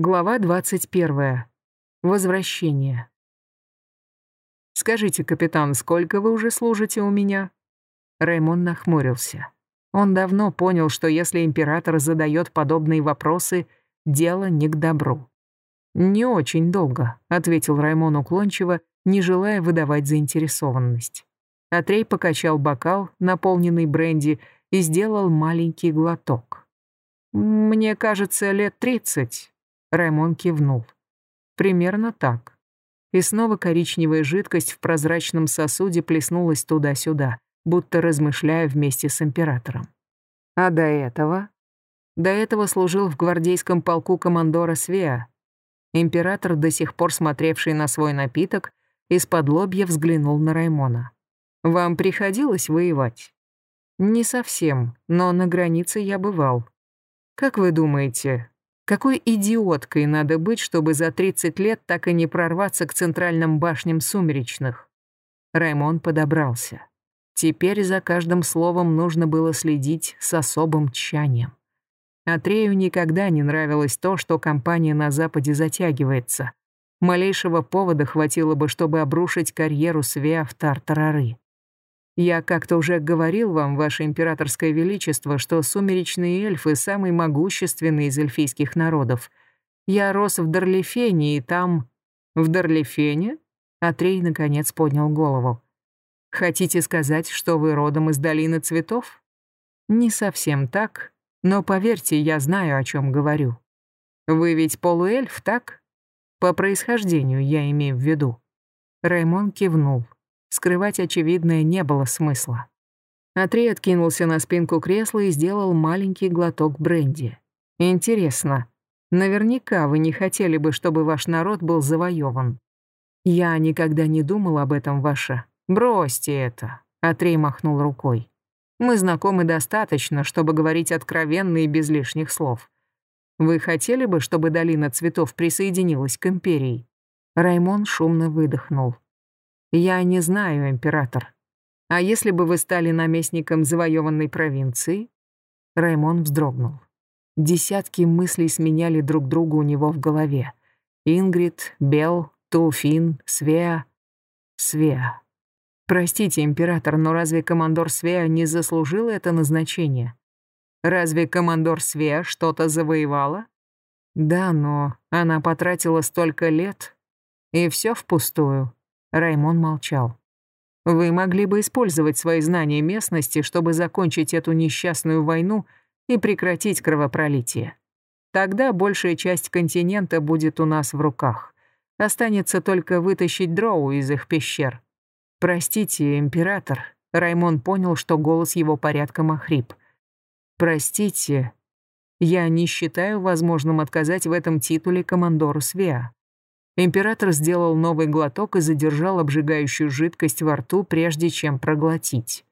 Глава 21. Возвращение. «Скажите, капитан, сколько вы уже служите у меня?» Раймон нахмурился. Он давно понял, что если император задает подобные вопросы, дело не к добру. «Не очень долго», — ответил Раймон уклончиво, не желая выдавать заинтересованность. Атрей покачал бокал, наполненный бренди, и сделал маленький глоток. «Мне кажется, лет тридцать», — Раймон кивнул. «Примерно так». И снова коричневая жидкость в прозрачном сосуде плеснулась туда-сюда, будто размышляя вместе с императором. А до этого? До этого служил в гвардейском полку командора Свеа. Император, до сих пор смотревший на свой напиток, из-под лобья взглянул на Раймона. «Вам приходилось воевать?» «Не совсем, но на границе я бывал. Как вы думаете, какой идиоткой надо быть, чтобы за 30 лет так и не прорваться к центральным башням сумеречных?» Раймон подобрался. Теперь за каждым словом нужно было следить с особым тщанием. Атрею никогда не нравилось то, что компания на Западе затягивается. Малейшего повода хватило бы, чтобы обрушить карьеру Свеа в Тартарары. Я как-то уже говорил вам, ваше императорское величество, что сумеречные эльфы — самый могущественный из эльфийских народов. Я рос в Дарлифене, и там... В Дарлифене? Атрей, наконец, поднял голову. Хотите сказать, что вы родом из Долины Цветов? Не совсем так, но поверьте, я знаю, о чем говорю. Вы ведь полуэльф, так? По происхождению я имею в виду. Раймон кивнул. Скрывать очевидное не было смысла. Атрей откинулся на спинку кресла и сделал маленький глоток бренди. Интересно, наверняка вы не хотели бы, чтобы ваш народ был завоеван. Я никогда не думал об этом, ваша. Бросьте это, Атрей махнул рукой. Мы знакомы достаточно, чтобы говорить откровенно и без лишних слов. Вы хотели бы, чтобы долина цветов присоединилась к империи? Раймон шумно выдохнул. Я не знаю, император. А если бы вы стали наместником завоеванной провинции? Раймон вздрогнул. Десятки мыслей сменяли друг друга у него в голове. Ингрид, Бел, Туфин, Свеа. Свеа. Простите, император, но разве командор Свеа не заслужил это назначение? Разве командор Свеа что-то завоевала? Да, но она потратила столько лет, и все впустую. Раймон молчал. Вы могли бы использовать свои знания местности, чтобы закончить эту несчастную войну и прекратить кровопролитие. Тогда большая часть континента будет у нас в руках. Останется только вытащить дроу из их пещер. «Простите, император», — Раймон понял, что голос его порядком охрип. «Простите, я не считаю возможным отказать в этом титуле командору Свеа». Император сделал новый глоток и задержал обжигающую жидкость во рту, прежде чем проглотить.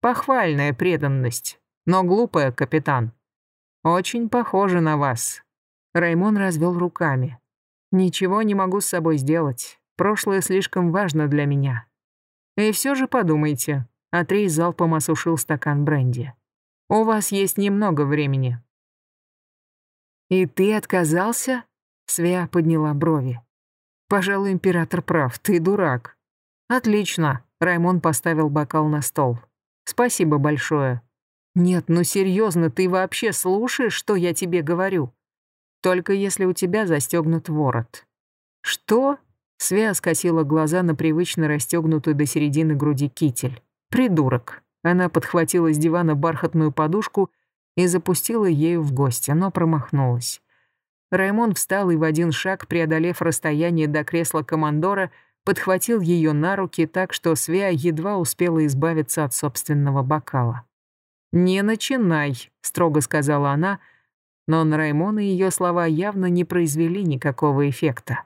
«Похвальная преданность, но глупая, капитан. Очень похоже на вас». Раймон развел руками. «Ничего не могу с собой сделать. Прошлое слишком важно для меня. И все же подумайте. Атрей залпом осушил стакан бренди. У вас есть немного времени. И ты отказался? Свя подняла брови. Пожалуй, император прав, ты дурак. Отлично. Раймон поставил бокал на стол. Спасибо большое. Нет, ну серьезно, ты вообще слушаешь, что я тебе говорю? Только если у тебя застегнут ворот. Что? Свя скосила глаза на привычно расстегнутую до середины груди китель. «Придурок!» Она подхватила с дивана бархатную подушку и запустила ею в гостя, но промахнулась. Раймон встал и в один шаг, преодолев расстояние до кресла командора, подхватил ее на руки так, что Свя едва успела избавиться от собственного бокала. «Не начинай», — строго сказала она, но на Раймона ее слова явно не произвели никакого эффекта.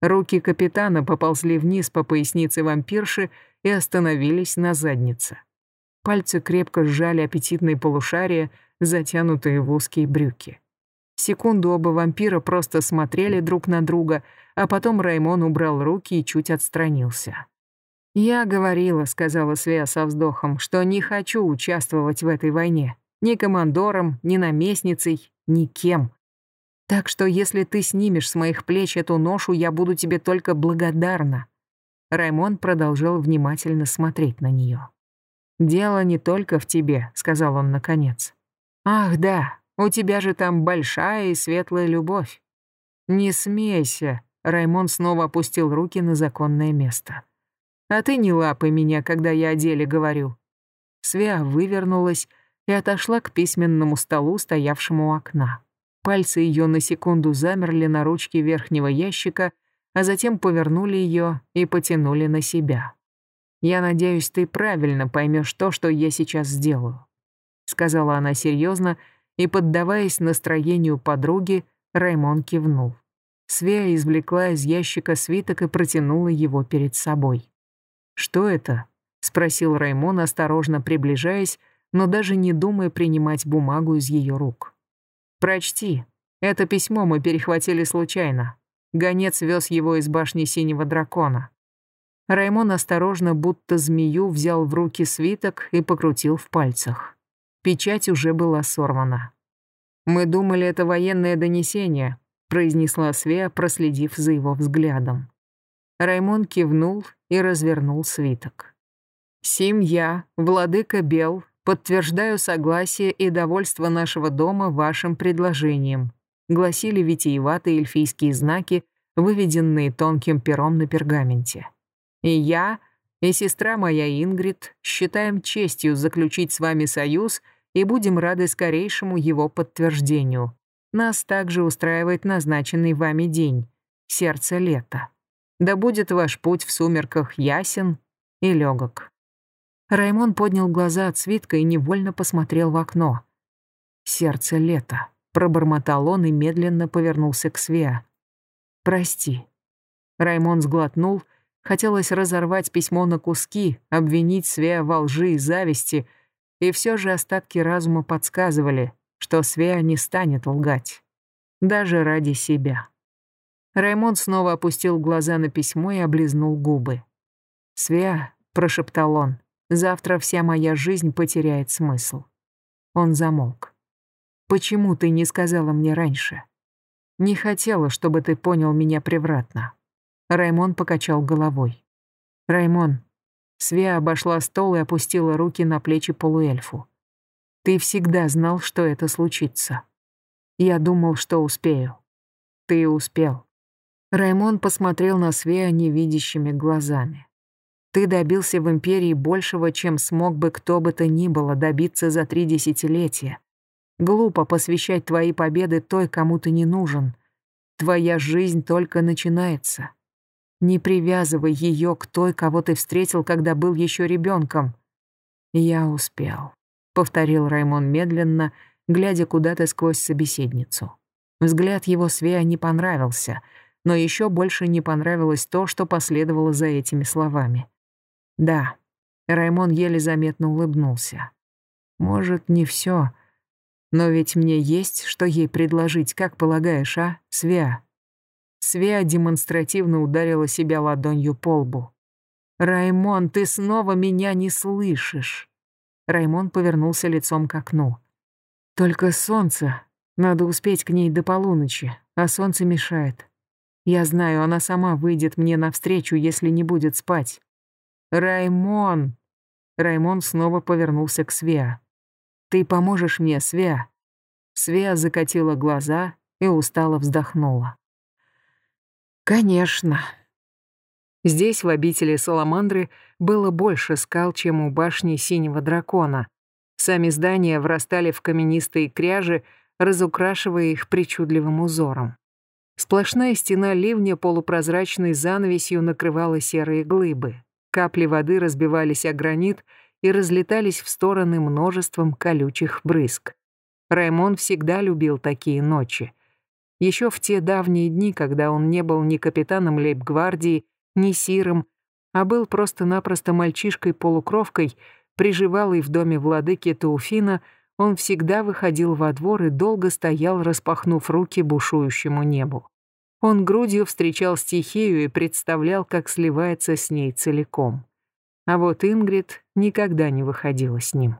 Руки капитана поползли вниз по пояснице вампирши и остановились на заднице. Пальцы крепко сжали аппетитные полушария, затянутые в узкие брюки. Секунду оба вампира просто смотрели друг на друга, а потом Раймон убрал руки и чуть отстранился. «Я говорила», — сказала Свея со вздохом, «что не хочу участвовать в этой войне. Ни командором, ни наместницей, ни кем. Так что если ты снимешь с моих плеч эту ношу, я буду тебе только благодарна». Раймон продолжал внимательно смотреть на нее. «Дело не только в тебе», — сказал он наконец. «Ах, да, у тебя же там большая и светлая любовь». «Не смейся», — Раймон снова опустил руки на законное место. «А ты не лапай меня, когда я о деле говорю». Свя вывернулась и отошла к письменному столу, стоявшему у окна. Пальцы ее на секунду замерли на ручке верхнего ящика, а затем повернули ее и потянули на себя. «Я надеюсь, ты правильно поймешь то, что я сейчас сделаю», сказала она серьезно, и, поддаваясь настроению подруги, Раймон кивнул. Свея извлекла из ящика свиток и протянула его перед собой. «Что это?» — спросил Раймон, осторожно приближаясь, но даже не думая принимать бумагу из ее рук. «Прочти. Это письмо мы перехватили случайно. Гонец вез его из башни Синего Дракона». Раймон осторожно, будто змею, взял в руки свиток и покрутил в пальцах. Печать уже была сорвана. «Мы думали, это военное донесение», — произнесла Свея, проследив за его взглядом. Раймон кивнул и развернул свиток. «Сим я, владыка Бел, подтверждаю согласие и довольство нашего дома вашим предложением», гласили витиеватые эльфийские знаки, выведенные тонким пером на пергаменте. «И я, и сестра моя Ингрид считаем честью заключить с вами союз и будем рады скорейшему его подтверждению. Нас также устраивает назначенный вами день — сердце лета. Да будет ваш путь в сумерках ясен и легок». Раймон поднял глаза от свитка и невольно посмотрел в окно. «Сердце лета», — пробормотал он и медленно повернулся к Свеа. «Прости». Раймон сглотнул — Хотелось разорвать письмо на куски, обвинить Свея во лжи и зависти, и все же остатки разума подсказывали, что Свея не станет лгать. Даже ради себя. Раймонд снова опустил глаза на письмо и облизнул губы. «Свея», — прошептал он, — «завтра вся моя жизнь потеряет смысл». Он замолк. «Почему ты не сказала мне раньше? Не хотела, чтобы ты понял меня превратно». Раймон покачал головой. «Раймон». Свя обошла стол и опустила руки на плечи полуэльфу. «Ты всегда знал, что это случится. Я думал, что успею. Ты успел». Раймон посмотрел на Свея невидящими глазами. «Ты добился в Империи большего, чем смог бы кто бы то ни было добиться за три десятилетия. Глупо посвящать твои победы той, кому ты не нужен. Твоя жизнь только начинается. Не привязывай ее к той, кого ты встретил, когда был еще ребенком. Я успел, повторил Раймон медленно, глядя куда-то сквозь собеседницу. Взгляд его Свея не понравился, но еще больше не понравилось то, что последовало за этими словами. Да, Раймон еле заметно улыбнулся. Может, не все, но ведь мне есть, что ей предложить, как полагаешь, а, Свя? Свеа демонстративно ударила себя ладонью по лбу. «Раймон, ты снова меня не слышишь!» Раймон повернулся лицом к окну. «Только солнце. Надо успеть к ней до полуночи, а солнце мешает. Я знаю, она сама выйдет мне навстречу, если не будет спать». «Раймон!» Раймон снова повернулся к Свеа. «Ты поможешь мне, Свеа?» Свеа закатила глаза и устало вздохнула. Конечно. Здесь, в обители Саламандры, было больше скал, чем у башни Синего Дракона. Сами здания врастали в каменистые кряжи, разукрашивая их причудливым узором. Сплошная стена ливня полупрозрачной занавесью накрывала серые глыбы. Капли воды разбивались о гранит и разлетались в стороны множеством колючих брызг. Раймон всегда любил такие ночи. Еще в те давние дни, когда он не был ни капитаном лейб-гвардии, ни сиром, а был просто-напросто мальчишкой-полукровкой, приживалый в доме владыки Тауфина, он всегда выходил во двор и долго стоял, распахнув руки бушующему небу. Он грудью встречал стихию и представлял, как сливается с ней целиком. А вот Ингрид никогда не выходила с ним.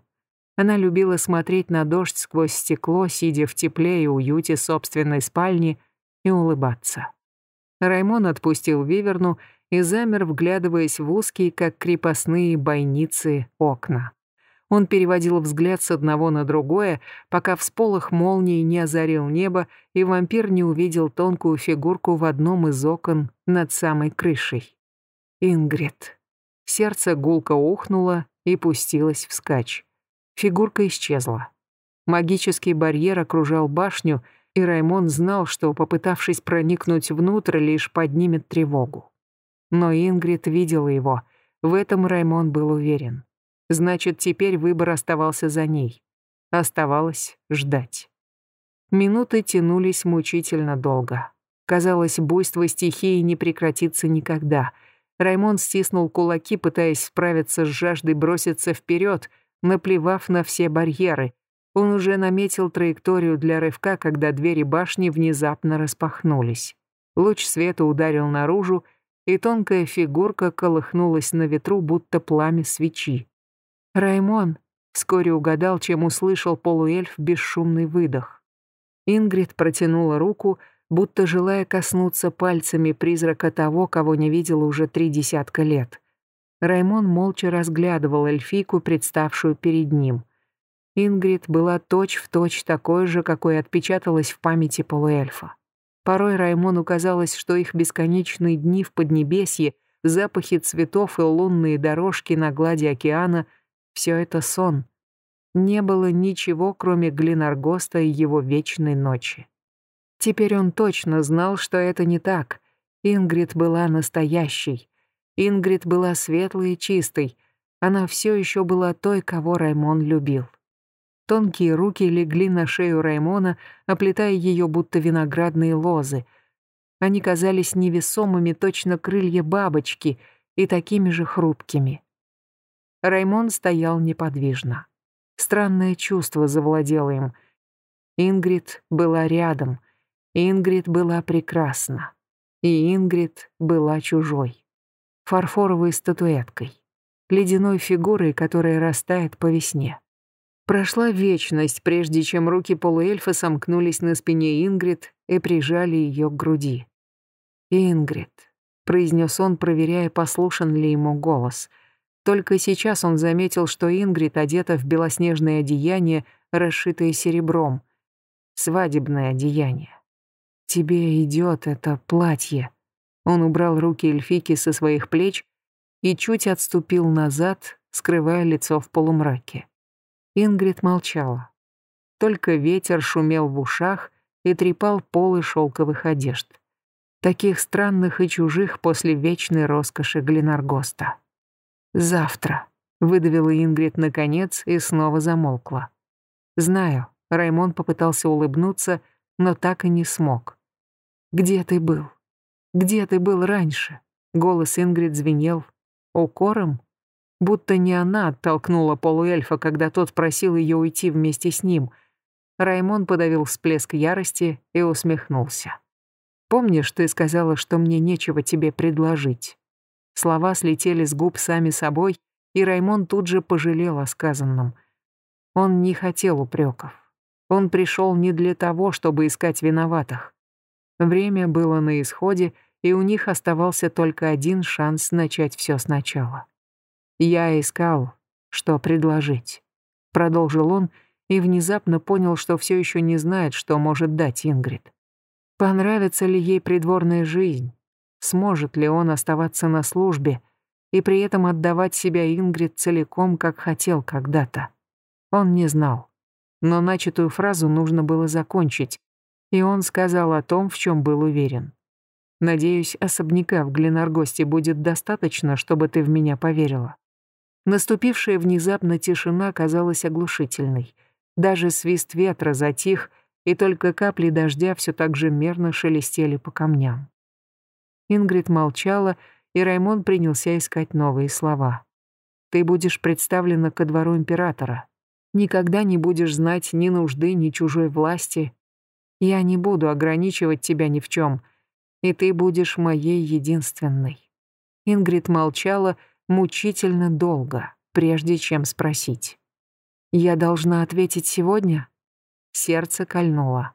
Она любила смотреть на дождь сквозь стекло, сидя в тепле и уюте собственной спальни, и улыбаться. Раймон отпустил Виверну и замер, вглядываясь в узкие, как крепостные бойницы, окна. Он переводил взгляд с одного на другое, пока всполох молнии не озарил небо, и вампир не увидел тонкую фигурку в одном из окон над самой крышей. Ингрид. Сердце гулко ухнуло и пустилось вскачь. Фигурка исчезла. Магический барьер окружал башню, и Раймон знал, что, попытавшись проникнуть внутрь, лишь поднимет тревогу. Но Ингрид видела его. В этом Раймон был уверен. Значит, теперь выбор оставался за ней. Оставалось ждать. Минуты тянулись мучительно долго. Казалось, буйство стихии не прекратится никогда. Раймон стиснул кулаки, пытаясь справиться с жаждой броситься вперед, наплевав на все барьеры. Он уже наметил траекторию для рывка, когда двери башни внезапно распахнулись. Луч света ударил наружу, и тонкая фигурка колыхнулась на ветру, будто пламя свечи. «Раймон!» — вскоре угадал, чем услышал полуэльф бесшумный выдох. Ингрид протянула руку, будто желая коснуться пальцами призрака того, кого не видела уже три десятка лет. Раймон молча разглядывал эльфийку, представшую перед ним. Ингрид была точь-в-точь точь такой же, какой отпечаталась в памяти полуэльфа. Порой Раймону казалось, что их бесконечные дни в Поднебесье, запахи цветов и лунные дорожки на глади океана — все это сон. Не было ничего, кроме Глинаргоста и его вечной ночи. Теперь он точно знал, что это не так. Ингрид была настоящей, Ингрид была светлой и чистой. Она все еще была той, кого Раймон любил. Тонкие руки легли на шею Раймона, оплетая ее будто виноградные лозы. Они казались невесомыми, точно крылья бабочки, и такими же хрупкими. Раймон стоял неподвижно. Странное чувство завладело им. Ингрид была рядом. Ингрид была прекрасна. И Ингрид была чужой фарфоровой статуэткой, ледяной фигурой, которая растает по весне. Прошла вечность, прежде чем руки полуэльфа сомкнулись на спине Ингрид и прижали ее к груди. «Ингрид», — произнес он, проверяя, послушан ли ему голос. Только сейчас он заметил, что Ингрид одета в белоснежное одеяние, расшитое серебром. Свадебное одеяние. «Тебе идет это платье», он убрал руки эльфики со своих плеч и чуть отступил назад, скрывая лицо в полумраке. Ингрид молчала. Только ветер шумел в ушах и трепал полы шелковых одежд. Таких странных и чужих после вечной роскоши Гленаргоста. «Завтра», — выдавила Ингрид наконец и снова замолкла. «Знаю», — Раймон попытался улыбнуться, но так и не смог. «Где ты был?» Где ты был раньше?» Голос Ингрид звенел. «Укором?» Будто не она оттолкнула полуэльфа, когда тот просил ее уйти вместе с ним. Раймон подавил всплеск ярости и усмехнулся. «Помнишь, ты сказала, что мне нечего тебе предложить?» Слова слетели с губ сами собой, и Раймон тут же пожалел о сказанном. Он не хотел упреков. Он пришел не для того, чтобы искать виноватых. Время было на исходе, и у них оставался только один шанс начать все сначала. «Я искал, что предложить», — продолжил он, и внезапно понял, что все еще не знает, что может дать Ингрид. Понравится ли ей придворная жизнь? Сможет ли он оставаться на службе и при этом отдавать себя Ингрид целиком, как хотел когда-то? Он не знал. Но начатую фразу нужно было закончить, и он сказал о том, в чем был уверен. «Надеюсь, особняка в Гленаргосте будет достаточно, чтобы ты в меня поверила». Наступившая внезапно тишина казалась оглушительной. Даже свист ветра затих, и только капли дождя все так же мерно шелестели по камням. Ингрид молчала, и Раймон принялся искать новые слова. «Ты будешь представлена ко двору императора. Никогда не будешь знать ни нужды, ни чужой власти, я не буду ограничивать тебя ни в чем, и ты будешь моей единственной». Ингрид молчала мучительно долго, прежде чем спросить. Я должна ответить сегодня? Сердце кольнуло.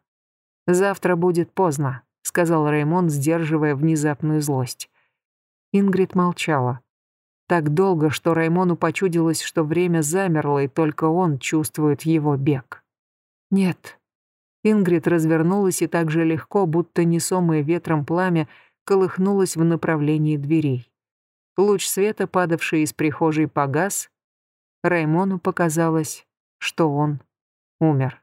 «Завтра будет поздно», — сказал Раймон, сдерживая внезапную злость. Ингрид молчала. Так долго, что Раймону почудилось, что время замерло, и только он чувствует его бег. «Нет». Ингрид развернулась и так же легко, будто несомое ветром пламя, колыхнулась в направлении дверей. Луч света, падавший из прихожей, погас. Раймону показалось, что он умер.